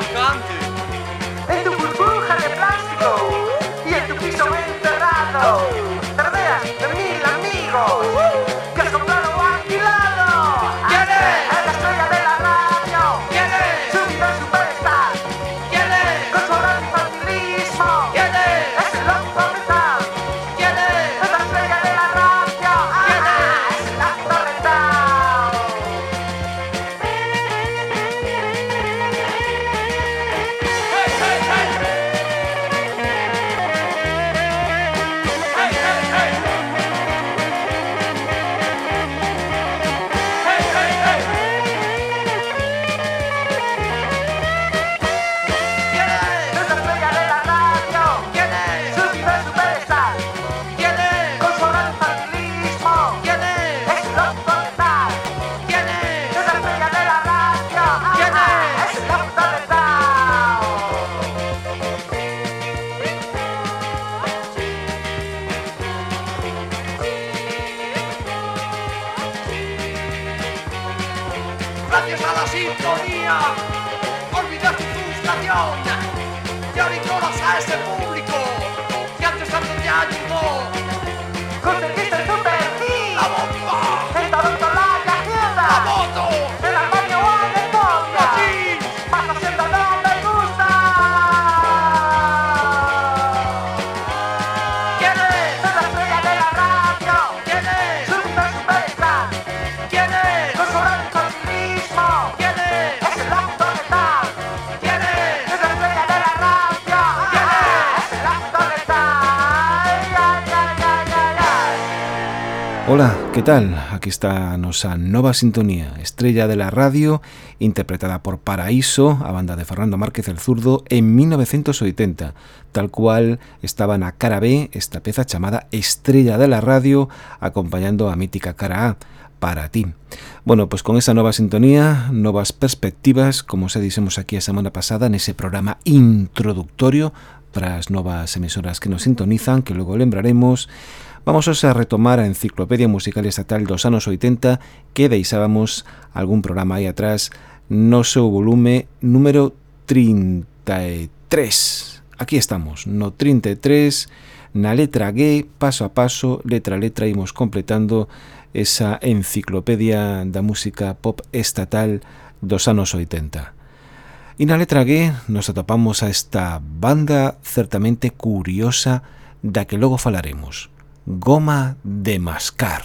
marcante. Aquí está nosa nova sintonía Estrella de la Radio Interpretada por Paraíso A banda de Fernando Márquez el Zurdo En 1980 Tal cual estaba na cara B Esta peza chamada Estrella de la Radio Acompañando a mítica cara A Para ti. Bueno, pues con esa nova sintonía Novas perspectivas Como se dixemos aquí a semana pasada Nese programa introductorio Para as novas emisoras que nos sintonizan Que logo lembraremos Vamos a retomar a Enciclopedia Musical Estatal dos anos 80 que deixábamos algún programa aí atrás no seu volume número 33. Aquí estamos, no 33, na letra G, paso a paso, letra a letra, imos completando esa enciclopedia da música pop estatal dos anos 80. E na letra G nos atopamos a esta banda certamente curiosa da que logo falaremos. Goma de mascar.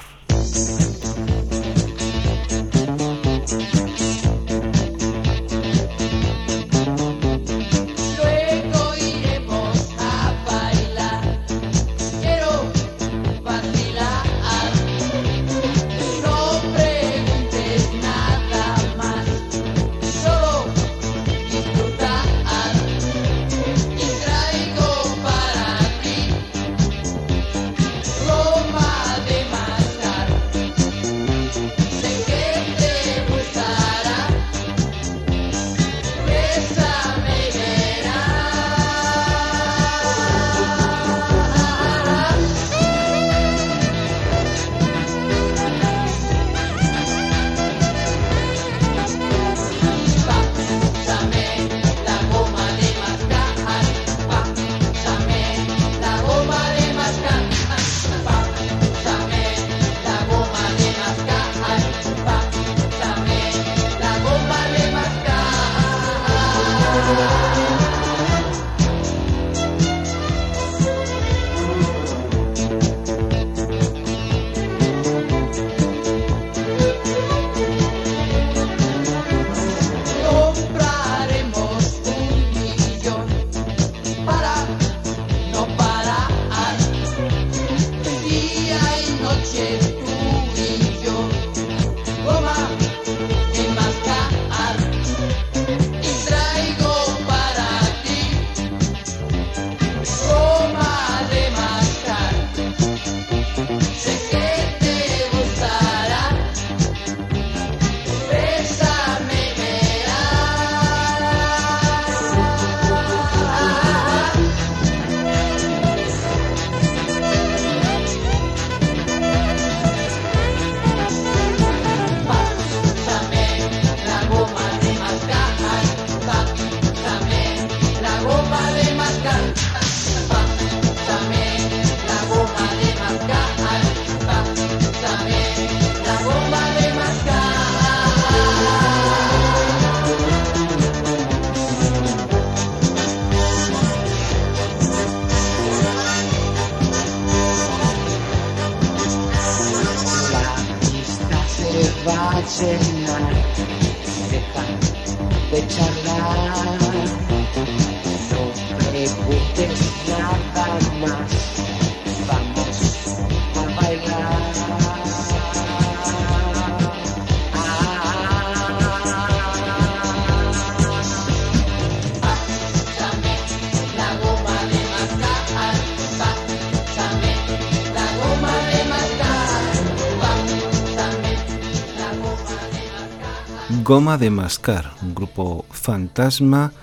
Goma de Mascar, un grupo fantasma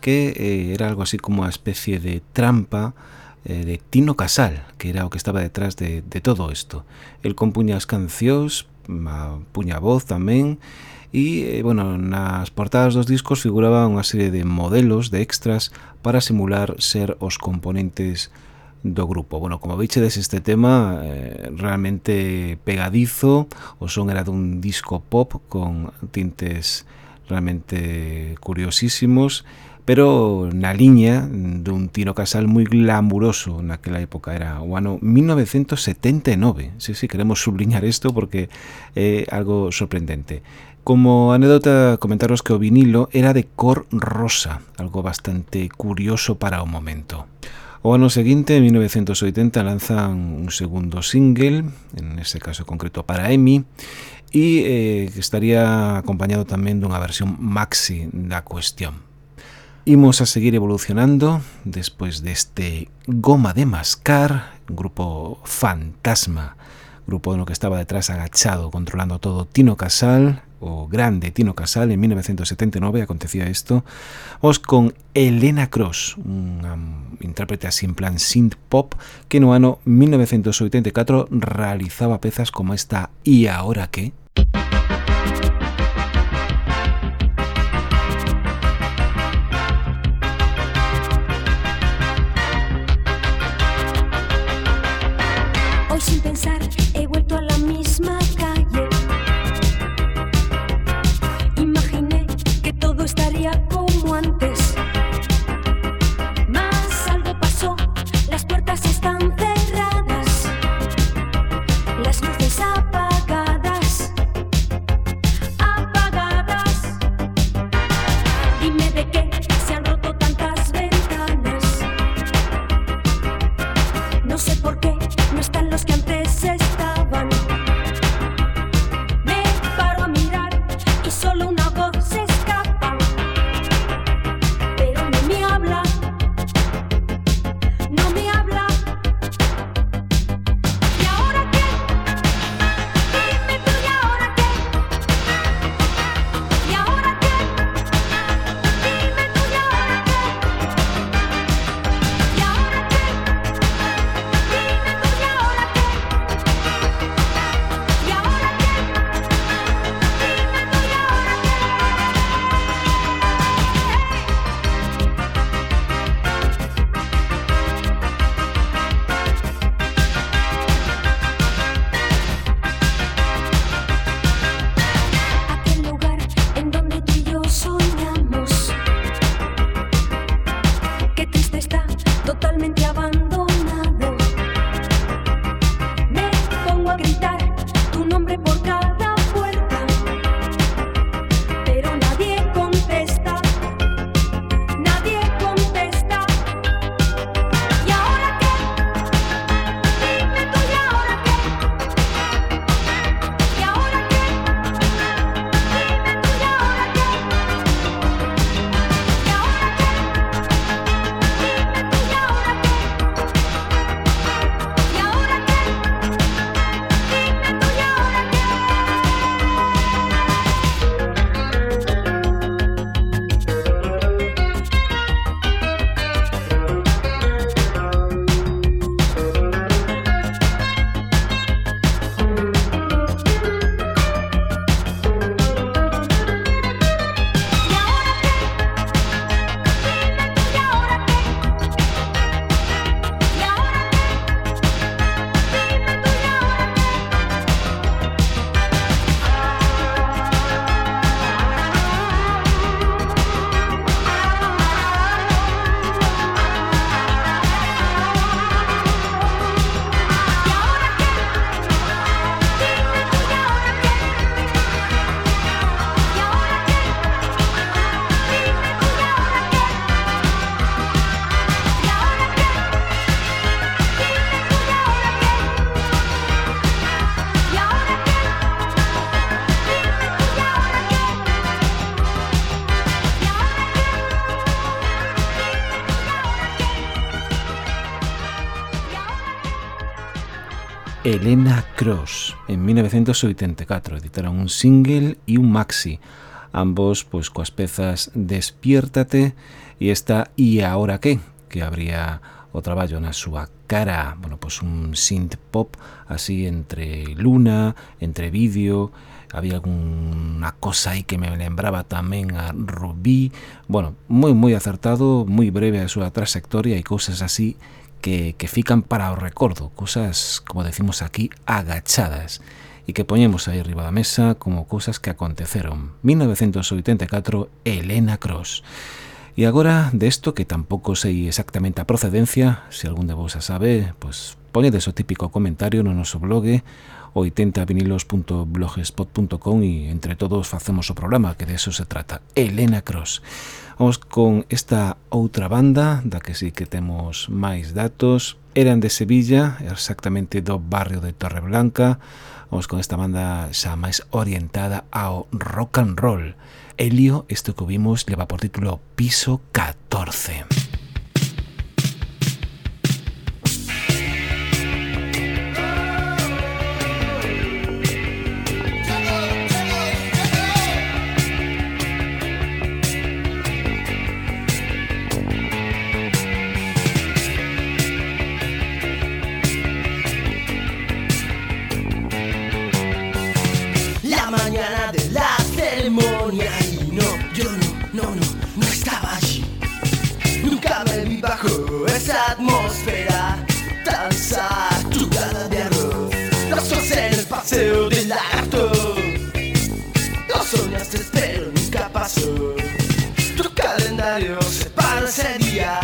que eh, era algo así como una especie de trampa eh, de Tino Casal, que era o que estaba detrás de, de todo isto. El compuña as cancións, a puña voz tamén, e, eh, bueno, nas portadas dos discos figuraba unha serie de modelos, de extras, para simular ser os componentes do grupo. Bueno, como veixedes este tema eh, realmente pegadizo, o son era dun disco pop con tintes realmente curiosísimos, pero na liña dun Tino Casal moi glamuroso naquela época, era o ano 1979. Si, sí, sí, queremos subliñar isto porque é algo sorprendente. Como anécdota, comentaros que o vinilo era de cor rosa, algo bastante curioso para o momento. O ano seguinte, en 1980, lanzan un segundo single, en este caso concreto para Emi, e eh, estaría acompañado tamén dunha versión maxi da cuestión. Imos a seguir evolucionando despois deste Goma de Mascar, grupo fantasma, grupo no que estaba detrás agachado, controlando todo Tino Casal, o grande Tino Casal en 1979 acontecía isto os con Elena Cross unha intérprete así en plan synth pop que no ano 1984 realizaba pezas como esta E ahora que... Elena Cross. En 1984 editaron un single e un maxi, ambos pois coas pezas Despiértate e esta E Ahora Que, que habría o traballo na súa cara, bueno, pois un synth pop así entre luna, entre vídeo, había alguna cosa aí que me lembraba tamén a Rubí, bueno, moi moi acertado, moi breve a súa trayectoria e cousas así que, que fican para o recordo, cousas, como decimos aquí, agachadas, e que poñemos aí riba da mesa como cousas que aconteceron. 1984, Elena Cross. E agora, desto que tampouco sei exactamente a procedencia, se algún de vos a sabe, pois poñedes o típico comentario no noso blog 80vinilos.blogspot.com e entre todos facemos o programa, que de eso se trata. Elena Cross. Vamos con esta outra banda, da que sí que temos máis datos. Eran de Sevilla, exactamente do barrio de Torreblanca. Vamos con esta banda xa máis orientada ao rock and roll. Helio, isto que vimos, leva por título Piso 14. Paseo del lagarto. Lo soñaste, pero nunca pasó. Tu calendario se para ese día.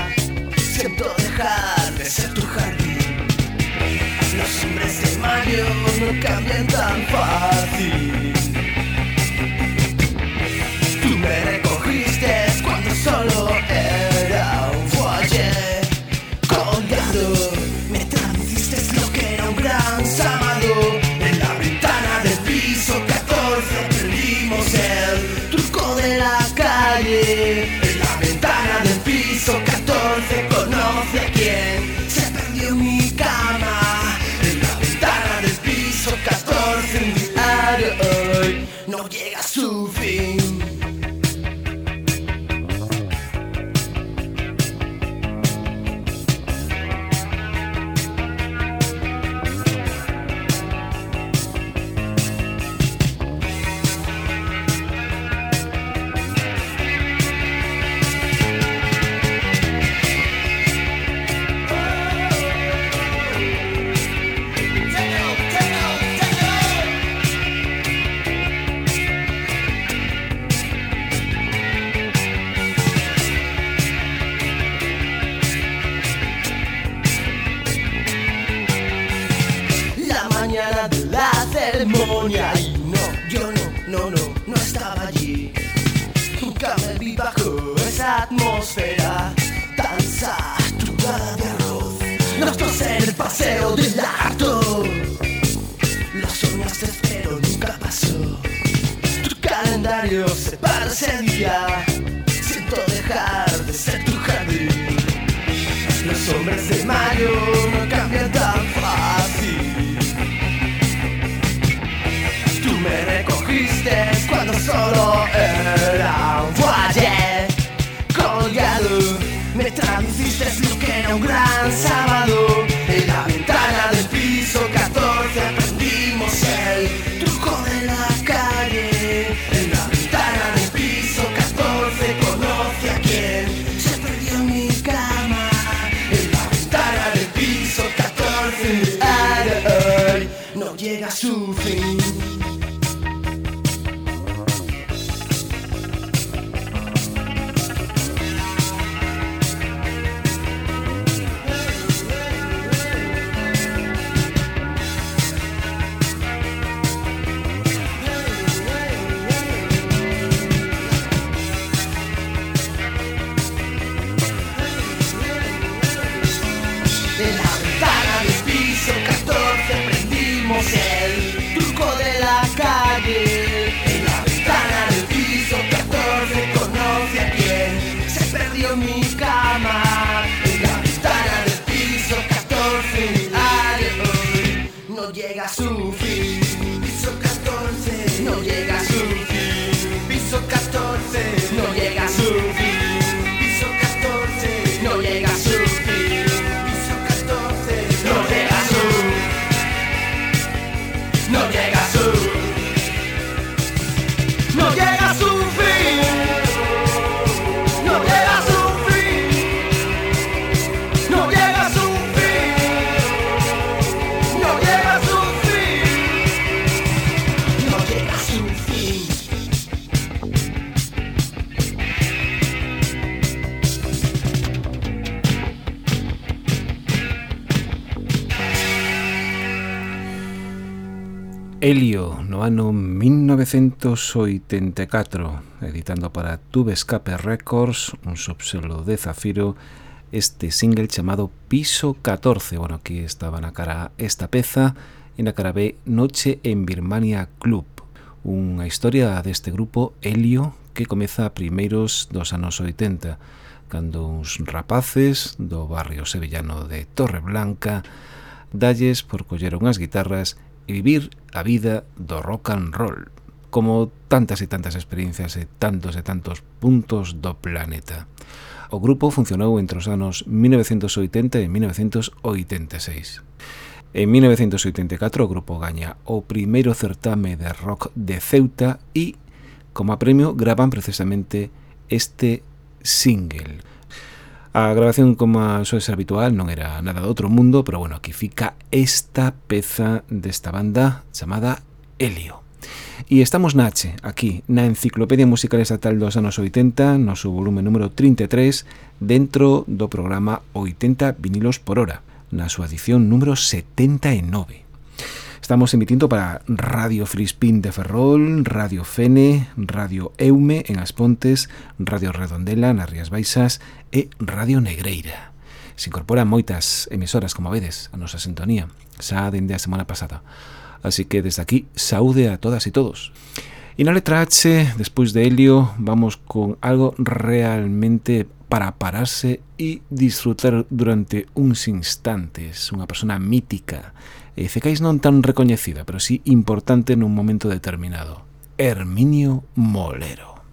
Siento dejar de ser tu jardín. Los hombres de mayo no cambian tan fácil. De mayo no cambian tan fácil. Tú me recogiste cuando solo era mi cama. 1984, editando para Tube Escape Records, un subselo de Zafiro, este single chamado Piso 14. Bueno, aquí estaba na cara esta peza e na cara B Noche en Birmania Club, unha historia deste grupo Helio que comeza a primeiros dos anos 80, cando uns rapaces do barrio sevillano de Torreblanca dalles por coller unhas guitarras e vivir a vida do rock and roll como tantas e tantas experiencias e tantos e tantos puntos do planeta. O grupo funcionou entre os anos 1980 e 1986. En 1984 o grupo gaña o primeiro certame de rock de Ceuta e, como premio, graban precisamente este single. A grabación, como eso é habitual, non era nada do outro mundo, pero bueno, aquí fica esta peza desta banda chamada Helio. E estamos na H, aquí, na Enciclopedia Musical Estatal dos anos 80, no seu volume número 33, dentro do programa 80 vinilos por hora, na súa edición número 79. Estamos emitindo para Radio Frispín de Ferrol, Radio Fene, Radio Eume en As Pontes, Radio Redondela nas Rías Baixas e Radio Negreira. Se incorporan moitas emisoras, como vedes, a nosa sintonía, xa dende a semana pasada. Así que desde aquí, saúde a todas y todos. E na letra H, despois de Helio, vamos con algo realmente para pararse e disfrutar durante uns instantes. Unha persona mítica, e cecais non tan recoñecida, pero sí importante nun momento determinado. Herminio Molero.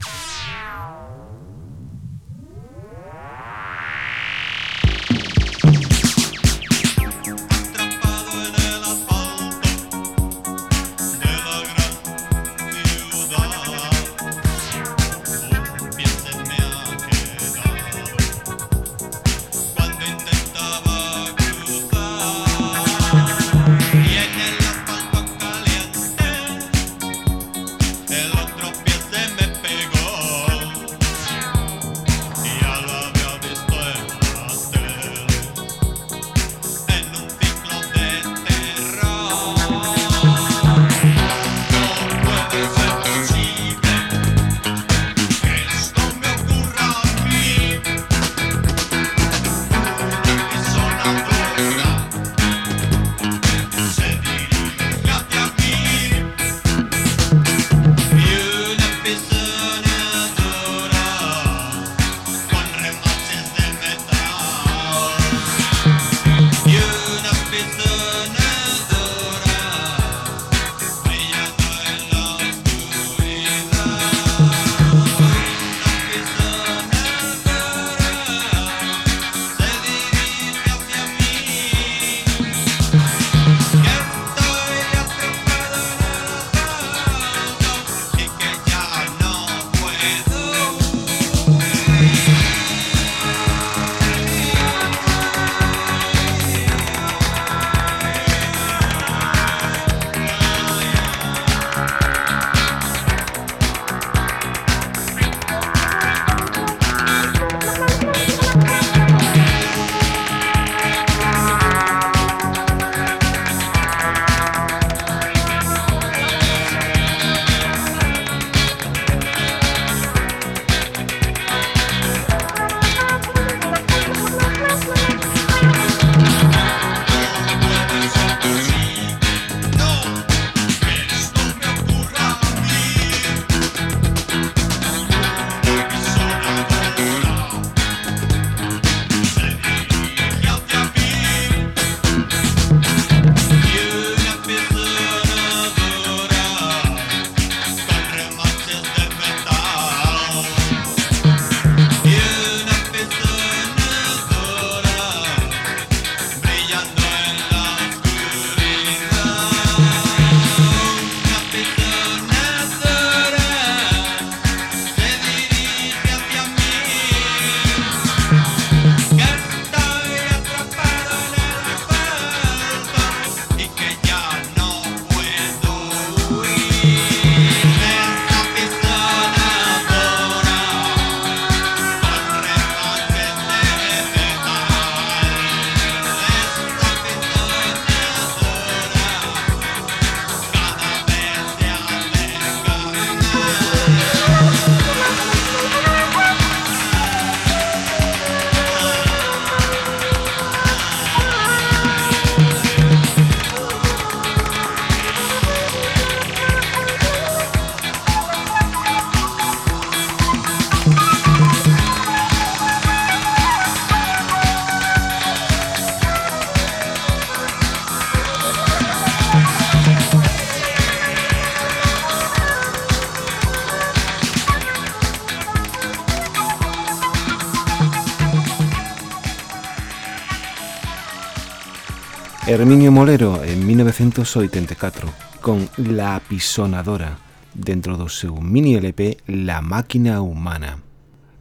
Herminio Molero en 1984 con La Apisonadora dentro do seu mini LP La Máquina Humana.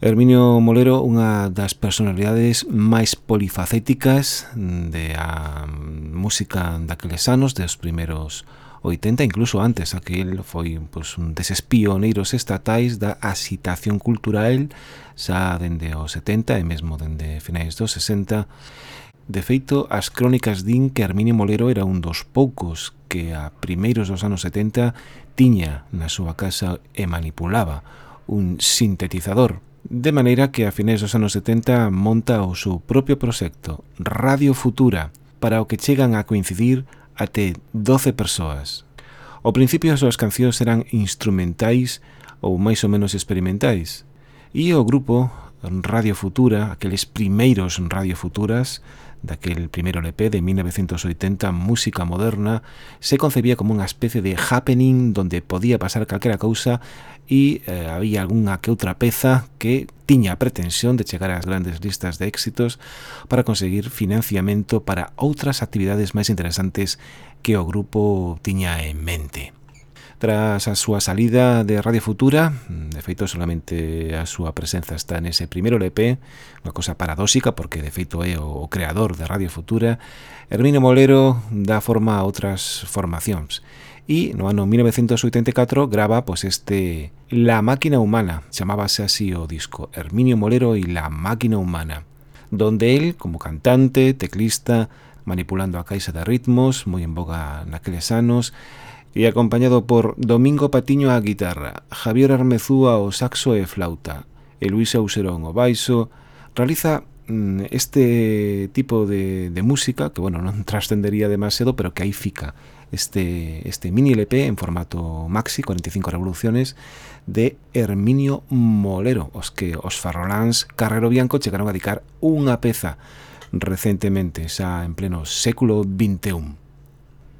Herminio Molero, unha das personalidades máis polifacéticas de a música daqueles anos, dos primeiros 80, incluso antes, aquel foi pois, un deses pioneiros estatais da asitación cultural xa dende os 70 e mesmo dende finais dos 60, De feito, as crónicas din que Arminio Molero era un dos poucos que a primeiros dos anos 70 tiña na súa casa e manipulaba un sintetizador, de maneira que a finais dos anos 70 monta o seu propio proxecto, Radio Futura, para o que chegan a coincidir até 12 persoas. Ao principio as súas cancións eran instrumentais ou máis ou menos experimentais, e o grupo Radio Futura, aqueles primeiros Radio Futuras, daquel primeiro LP de 1980, Música Moderna, se concebía como unha especie de happening donde podía pasar calquera cousa e eh, había algunha que outra peza que tiña a pretensión de chegar ás grandes listas de éxitos para conseguir financiamento para outras actividades máis interesantes que o grupo tiña en mente tras a súa salida de Radio Futura, de feito solamente a súa presenza está nese primeiro LP, unha cosa paradóxica porque de feito é o creador de Radio Futura, Hermino Molero dá forma a outras formacións. E no ano 1984 grava pois este La máquina humana, chamábase así o disco, Herminio Molero y La máquina humana, donde él como cantante, teclista, manipulando a caixa de ritmos, moi en boga naqueles anos, e acompañado por Domingo Patiño á guitarra, Javier Armezúa ao saxo e flauta e Luis Auserón ao baixo, realiza mm, este tipo de, de música que, bueno, non trascendería demasiado, pero que aí fica este, este mini LP en formato maxi, 45 revoluciones, de Herminio Molero, os que os farroláns Carrero Bianco chegaron a dedicar unha peza recentemente, xa en pleno século XXI.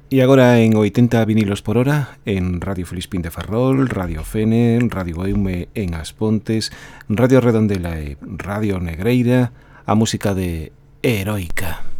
E agora en 80 vinilos por hora en Radio Felispín de Ferrol, Radio Fene, Radio Eume en As Pontes, Radio Redondela e Radio Negreira, a música de Heroica.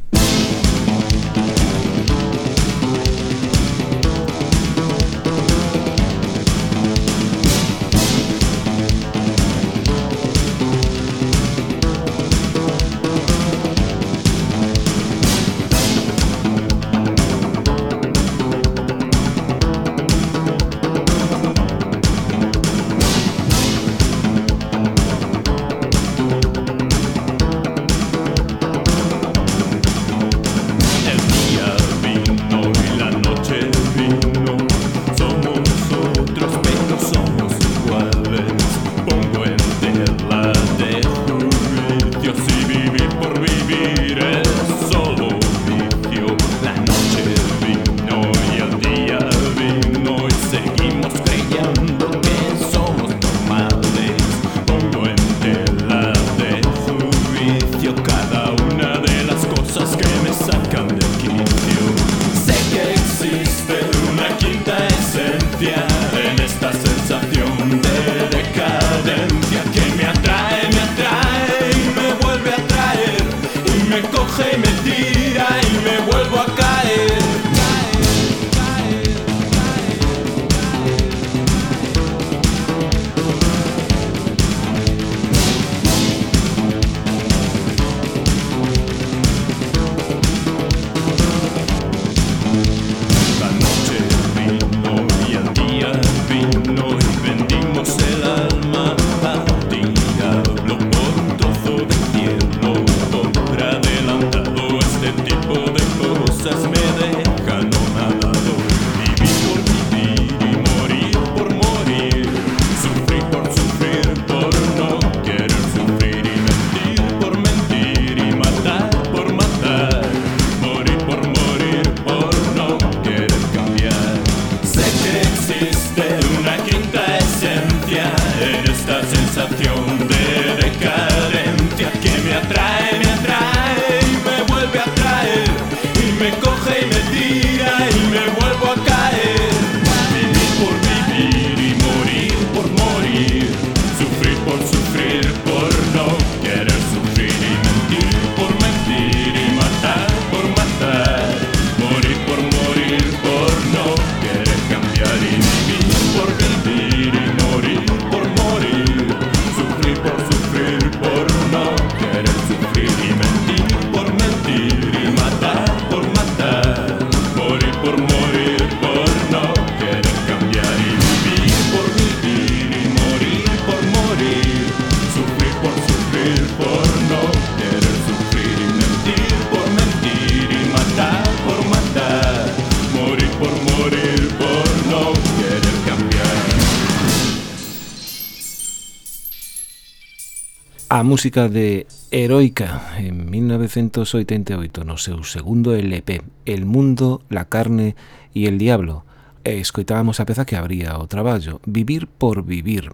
música de Heroica en 1988 no seu segundo LP El mundo, la carne e el diablo e escoitábamos a peza que abría o traballo Vivir por vivir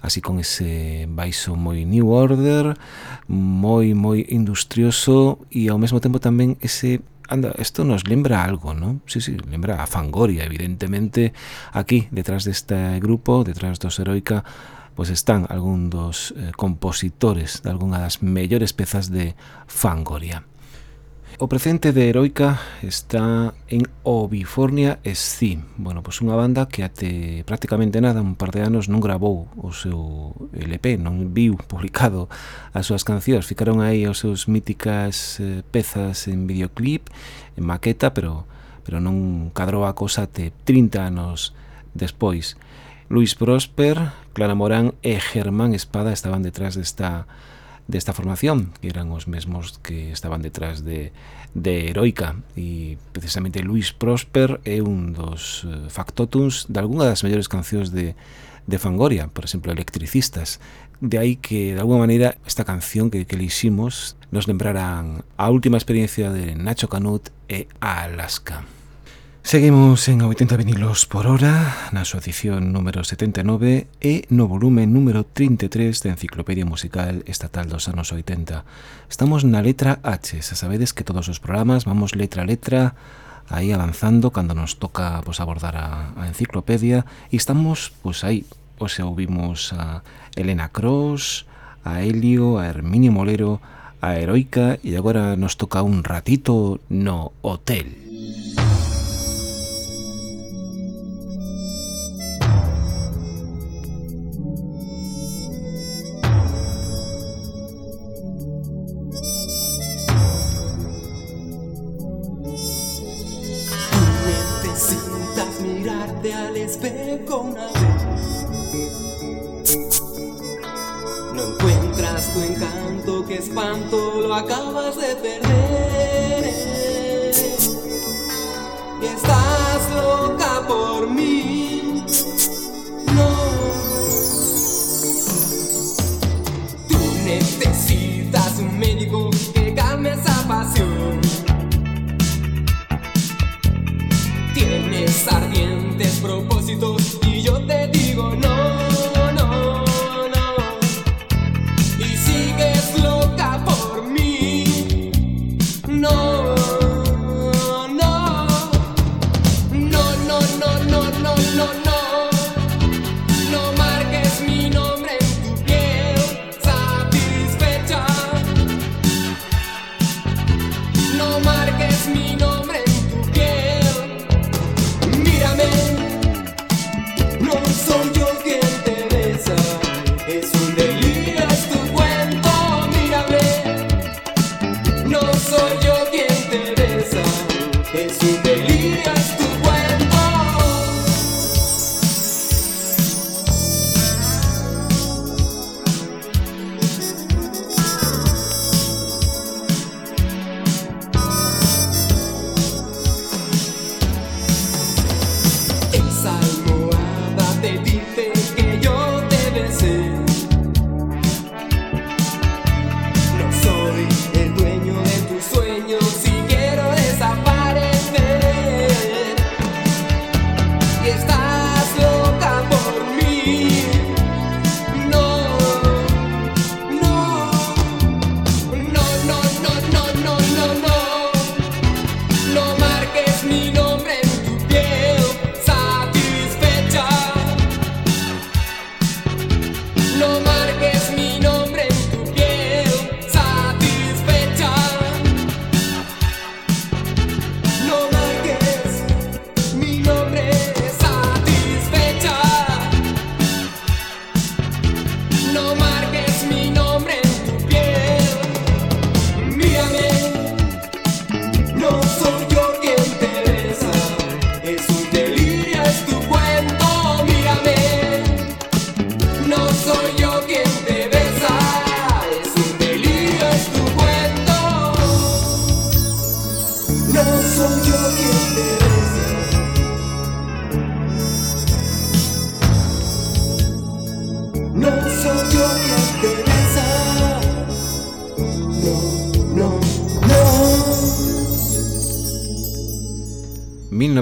así con ese baixo moi New Order moi moi industrioso e ao mesmo tempo tamén ese anda, esto nos lembra algo, ¿no? Sí, sí, lembra a Fangoria, evidentemente, aquí, detrás deste grupo, detrás dos Heroica, pois están algún dos eh, compositores de algunha das mellores pezas de Fangoria. O presente de Heroica está en Obifornia Sci. Bueno, pois unha banda que até prácticamente nada, un par de anos, non grabou o seu LP, non viu publicado as súas cancións. Ficaron aí os seus míticas eh, pezas en videoclip, en maqueta, pero pero non cadrou a cosa até 30 anos despois. Luis Prosper, Clara Morán e Germán Espada estaban detrás desta desta formación, que eran os mesmos que estaban detrás de, de Heroica e precisamente Luis Prosper é un dos eh, factotums de algunha das mellores cancións de, de Fangoria, por exemplo, Electricistas. De aí que, de alguma maneira, esta canción que, que le hicimos nos lembrarán a última experiencia de Nacho Canut e Alaska. Seguimos en 80 vinilos por hora na súa edición número 79 e no volume número 33 da Enciclopedia Musical Estatal dos anos 80. Estamos na letra H, xa sabedes que todos os programas vamos letra a letra aí avanzando cando nos toca pois, abordar a, a enciclopedia e estamos pois, aí, pois, ouvimos a Elena Cross, a Helio, a Herminio Molero, a Heroica e agora nos toca un ratito no Hotel. Música espanto, lo acabas de perder.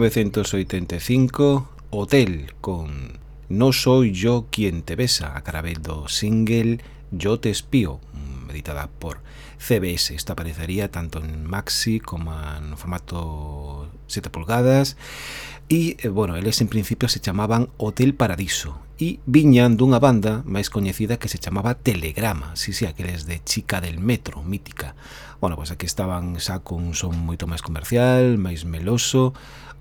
1985 Hotel con No soy yo quien te besa a través do single Yo te espío editada por CBS. Esta aparecería tanto en maxi como en formato 7 pulgadas e, bueno, eles en principio se chamaban Hotel Paradiso e viñan dunha banda máis coñecida que se chamaba Telegrama, si, si, aqueles de Chica del Metro, mítica. Bueno, pues aquí estaban xa con un son moito máis comercial, máis meloso,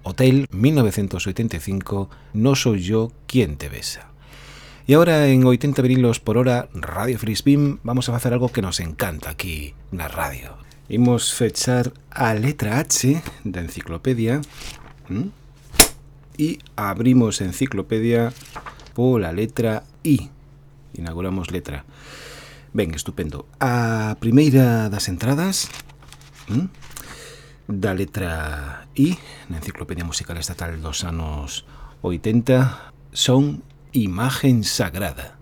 Hotel 1985, No soy yo quien te besa. E agora en 80 vinilos por hora, Radio Frisbee, vamos a facer algo que nos encanta aquí na radio. Imos fechar a letra H da enciclopedia. Y abrimos enciclopedia pola letra I. Inauguramos letra. Ben, estupendo. A primeira das entradas. Da letra I na enciclopedia musical estatal dos anos 80 son Imagen Sagrada.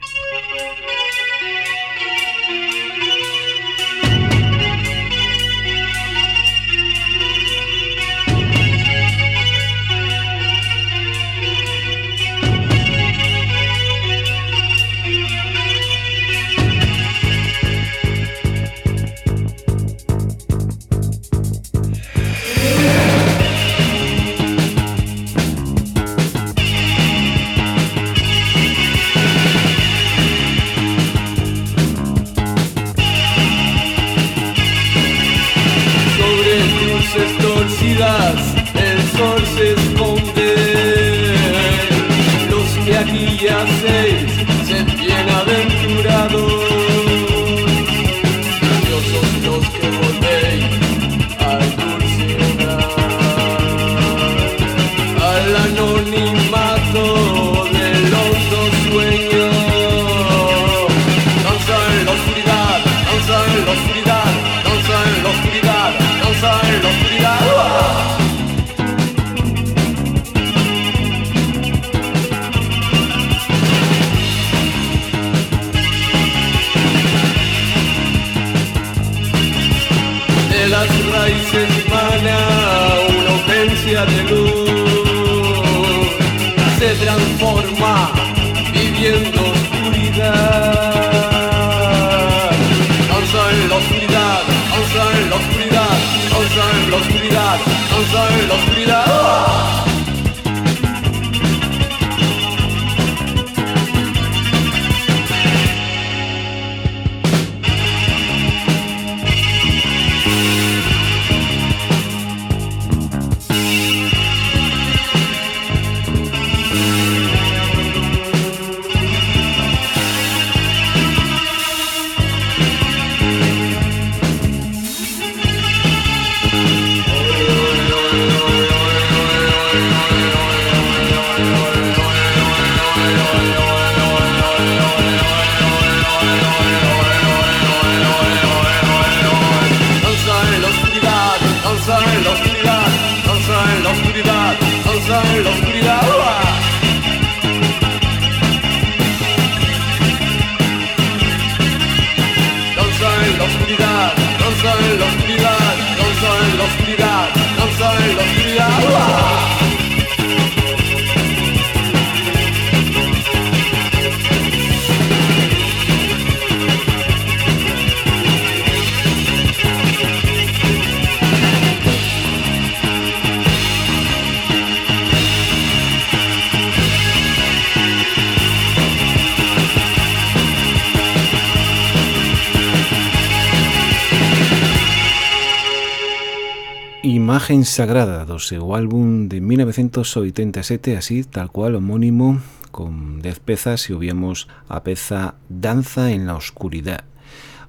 imagen sagrada do seu álbum de 1987, así tal cual homónimo, con 10 pezas e obviamos a peza Danza en la Oscuridad.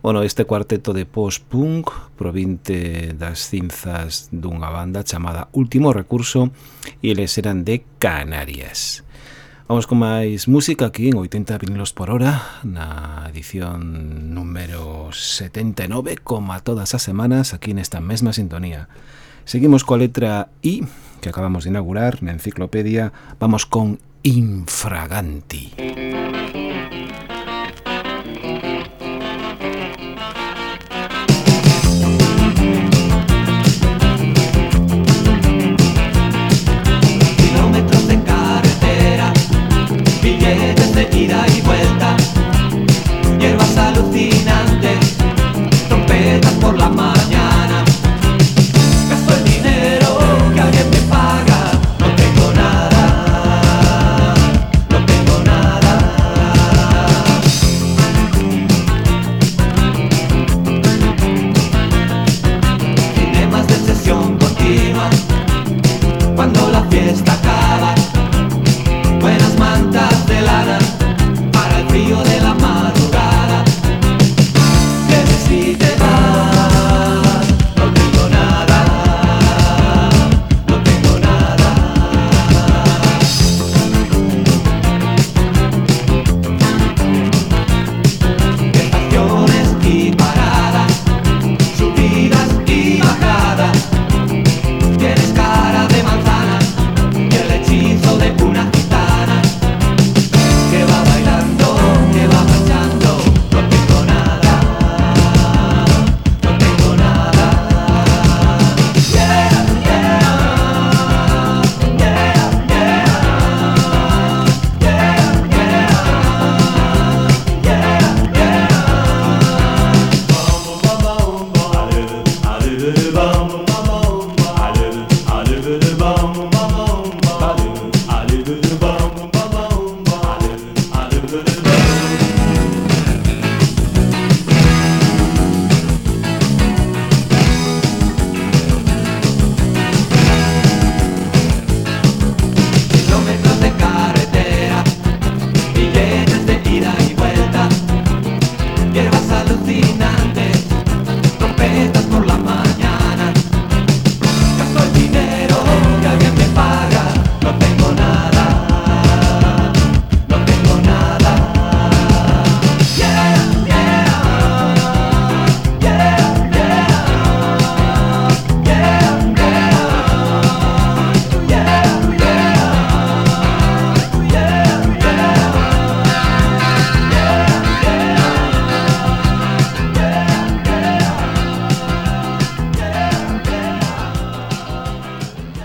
Bueno, este cuarteto de post-punk provinte das cinzas dunha banda chamada Último Recurso e eles eran de Canarias. Vamos con máis música aquí en 80 vinilos por hora na edición número 79 como todas as semanas aquí nesta mesma sintonía. Seguimos coa letra I, que acabamos de inaugurar na enciclopedia. Vamos con Infraganti. Infraganti.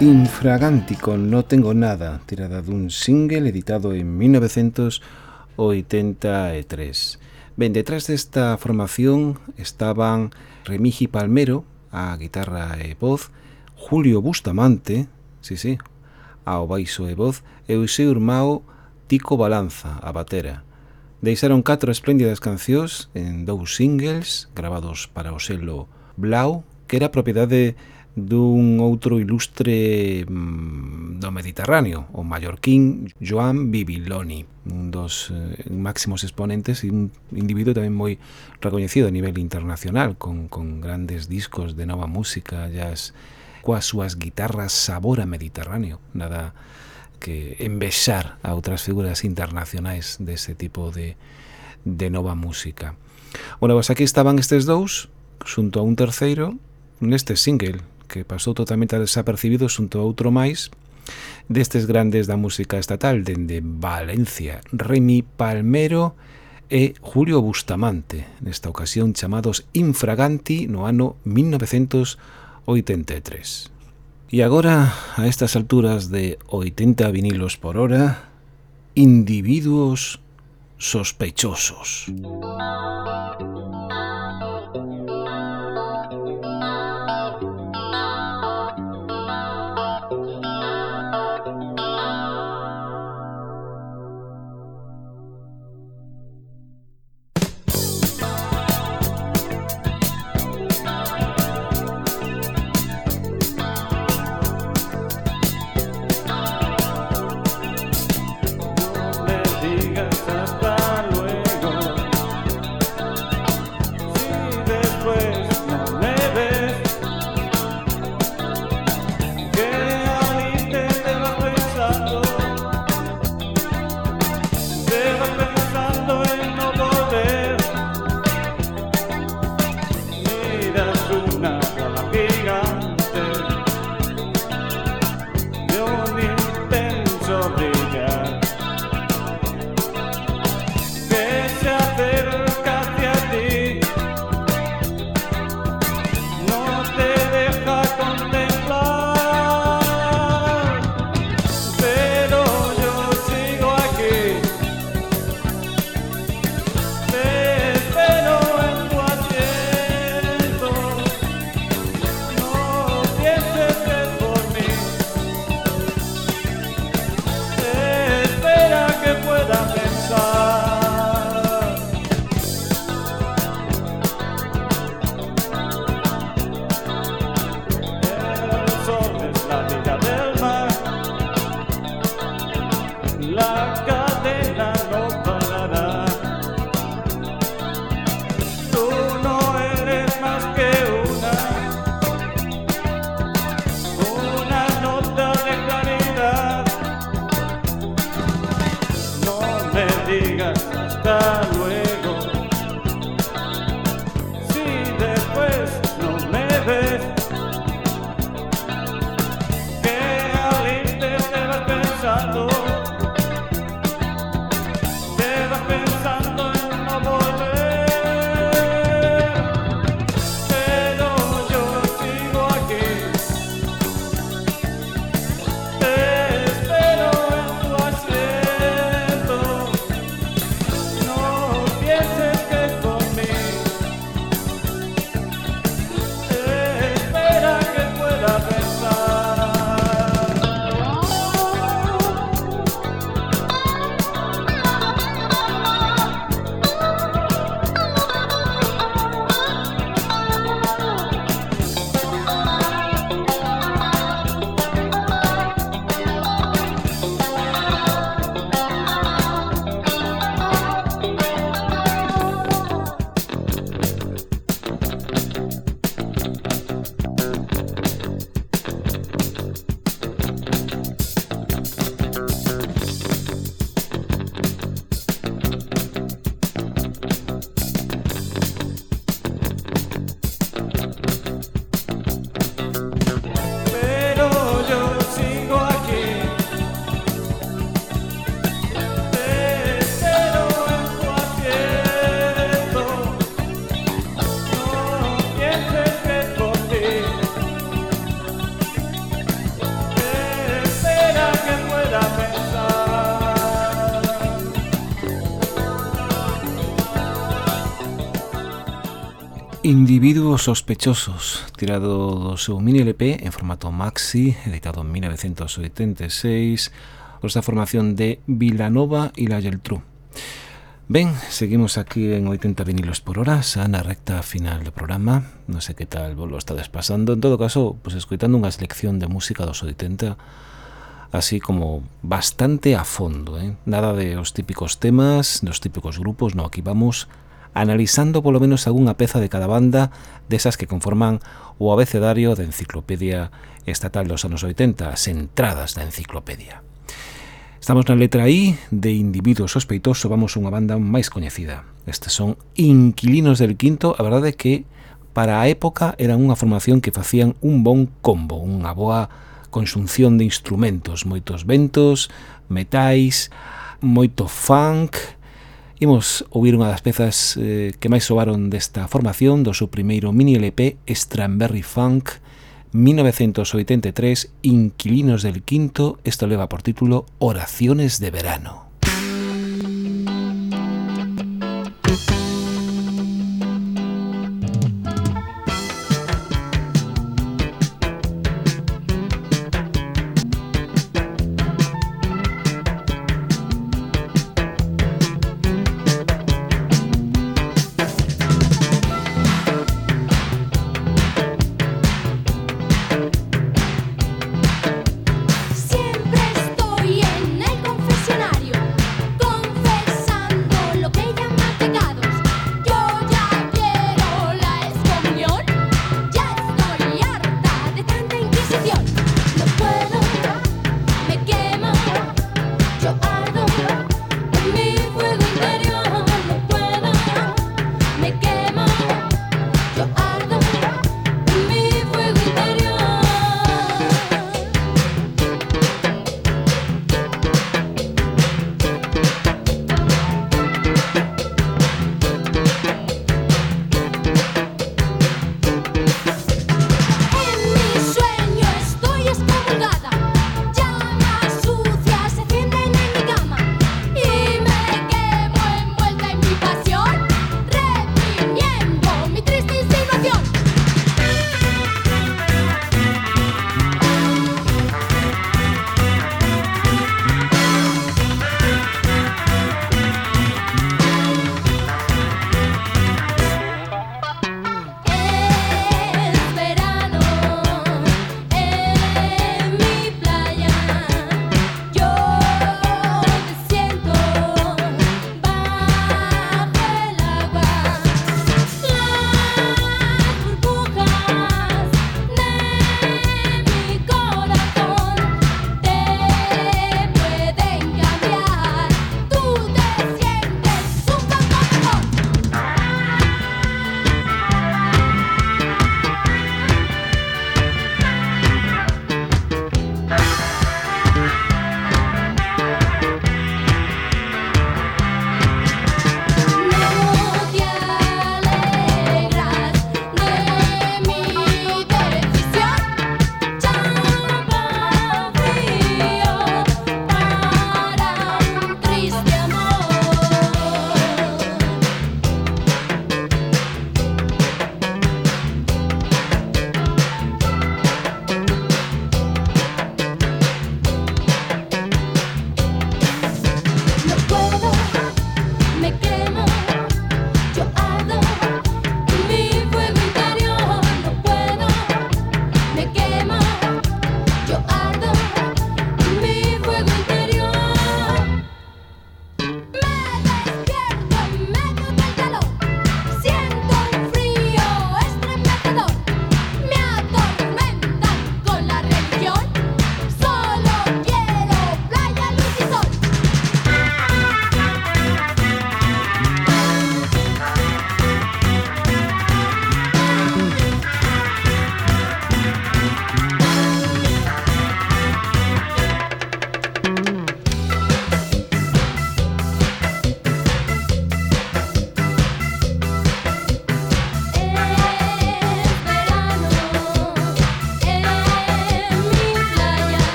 Infragántico, No Tengo Nada, tirada dun single editado en 1983. Ben, detrás desta formación estaban Remigi Palmero, a guitarra e voz, Julio Bustamante, sí, sí, ao baixo e voz, e o seu irmão Tico Balanza, a batera. Deixaron catro espléndidas cancións en dous singles grabados para o selo Blau, que era propiedade de dun outro ilustre mm, do Mediterráneo, o mallorquín Joan Bibiloni, un dos eh, máximos exponentes e un individuo tamén moi recoñecido a nivel internacional, con, con grandes discos de nova música, jazz, coas súas guitarras sabor a mediterráneo, nada que envexar a outras figuras internacionais dese tipo de, de nova música. Bueno, pues aquí estaban estes dous, xunto a un terceiro, neste single que pasou totalmente desapercibido xunto a outro máis destes grandes da música estatal dende Valencia, Remy Palmero e Julio Bustamante, nesta ocasión chamados Infraganti no ano 1983. E agora, a estas alturas de 80 vinilos por hora, individuos sospechosos. llega hasta luego. Individuos sospechosos, tirado do seu mini LP en formato maxi, editado en 1986, con esta formación de Vilanova e la Geltrú. Ben, seguimos aquí en 80 vinilos por hora, xa na recta final do programa. Non sei que tal vos lo estades pasando. En todo caso, pues escoitando unha selección de música dos 80 así como bastante a fondo, eh? Nada de os típicos temas, dos típicos grupos, no, aquí vamos analizando polo menos algunha peza de cada banda desas que conforman o abecedario da Enciclopedia Estatal dos anos 80, as entradas da enciclopedia. Estamos na letra I de Individuo Sospeitoso, vamos unha banda máis coñecida. Estes son Inquilinos del Quinto, a verdade é que para a época era unha formación que facían un bon combo, unha boa conxunción de instrumentos, moitos ventos, metais, moito funk, Imos ouvir unha das pezas eh, que máis soaron desta formación do seu primeiro mini LP Stramberry Funk 1983 Inquilinos del Quinto. Isto leva por título Oraciones de Verano. Música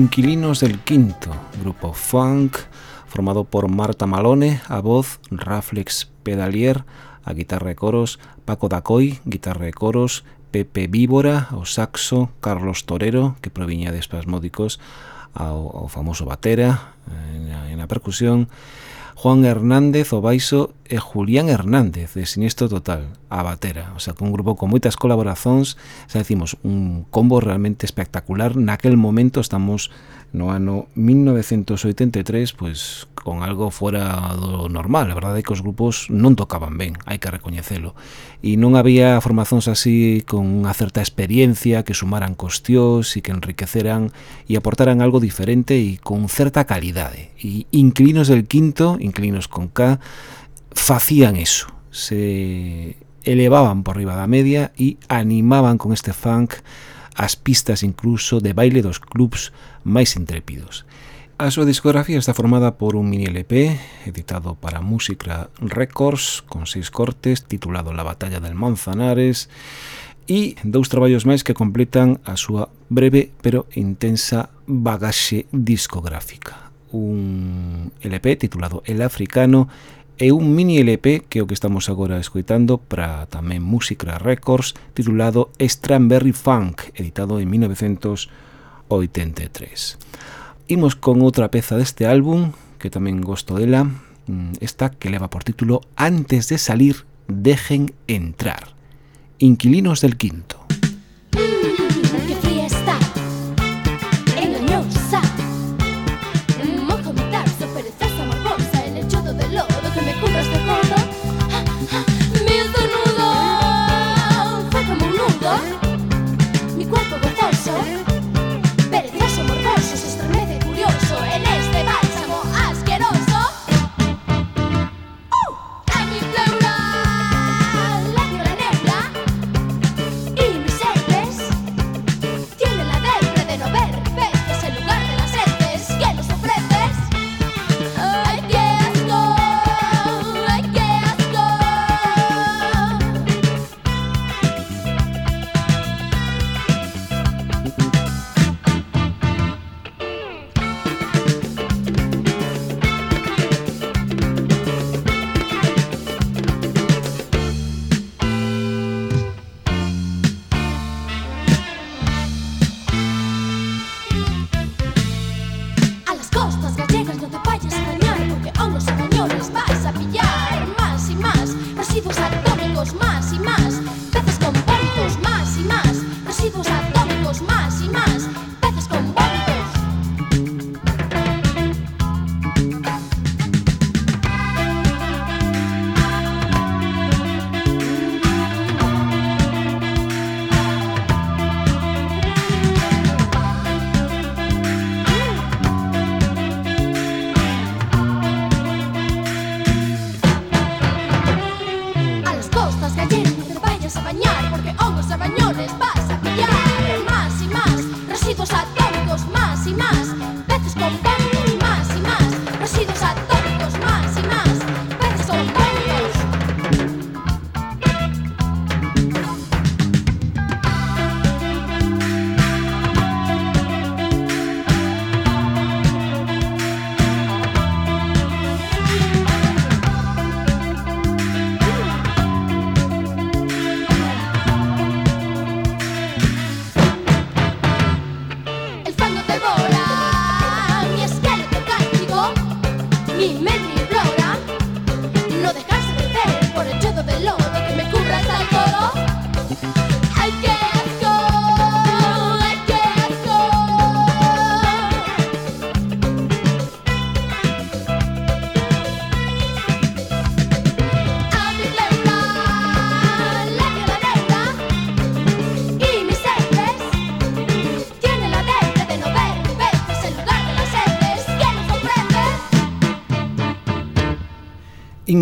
Inquilinos del Quinto, grupo funk formado por Marta Malone, a voz, Raflex Pedalier, a guitarra e coros, Paco Dacoy, guitarra e coros, Pepe Víbora, o saxo, Carlos Torero, que proviña de espasmódicos, ao famoso batera, en a, en a percusión, Juan Hernández o baixo e Julián Hernández de Sinistro Total, a batera, o sea, que un grupo con moitas colaborazóns, xa decimos, un combo realmente espectacular. Naquel momento estamos no ano 1983, pois con algo fora do normal, a verdade é que os grupos non tocaban ben, hai que recoñecelo. E non había formazóns así con unha certa experiencia que sumaran cuestións e que enriqueceran e aportaran algo diferente e con certa calidade. E Inquilinos del Quinto, inquilinos con K, facían eso, se elevaban por riba da media e animaban con este funk as pistas incluso de baile dos clubs máis intrépidos. A súa discografía está formada por un mini LP editado para Música Records con seis cortes titulado La batalla del Manzanares e dous traballos máis que completan a súa breve pero intensa bagaxe discográfica un LP titulado El Africano e un mini LP que o que estamos agora escoitando para tamén Música Records titulado Strawberry Funk, editado en 1983. Imos con outra peza deste álbum, que tamén gosto dela, mm, esta que leva por título Antes de salir, dejen entrar. Inquilinos del Quinto.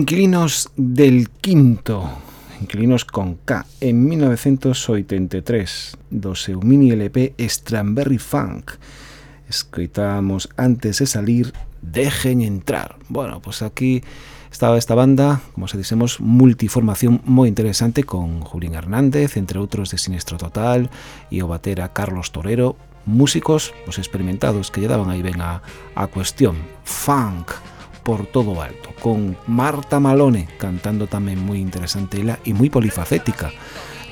Inquilinos del Quinto, Inquilinos con K, en 1983, do seu mini LP Strawberry Funk. Escoitamos antes de salir, dejen entrar. Bueno, pues aquí estaba esta banda, como se dixemos, multiformación moi interesante con Julián Hernández, entre outros de Sinestro Total, e o batera Carlos Torero, músicos pues, experimentados que lle daban aí ben a, a cuestión. Funk por todo o alto, con Marta Malone cantando tamén moi interesante ela e moi polifacética.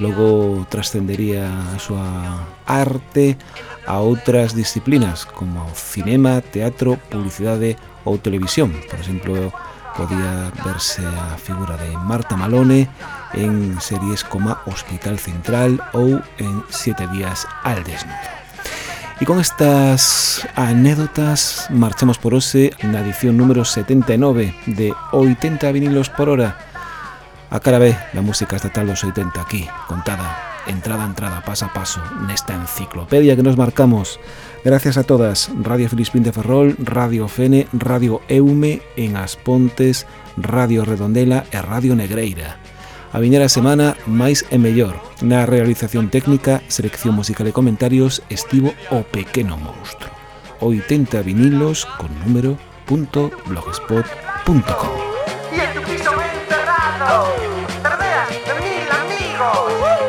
Logo trascendería a súa arte a outras disciplinas como cinema, teatro, publicidade ou televisión. Por exemplo, podía verse a figura de Marta Malone en series como Hospital Central ou en Siete días al desnudo. E con estas anécdotas marchamos por hoxe na edición número 79 de 80 vinilos por hora. A cara B da música estatal dos 80 aquí, contada, entrada a entrada, paso a paso, nesta enciclopedia que nos marcamos. Gracias a todas, Radio Filispín de Ferrol, Radio Fene, Radio Eume en As Pontes, Radio Redondela e Radio Negreira. A viñera semana máis e mellor. Na realización técnica, selección musical e comentarios estivo o pequeno monstro. 80 vinilos con número punto blogspot.com Y en tu piso enterrado, tardeas de mil amigos.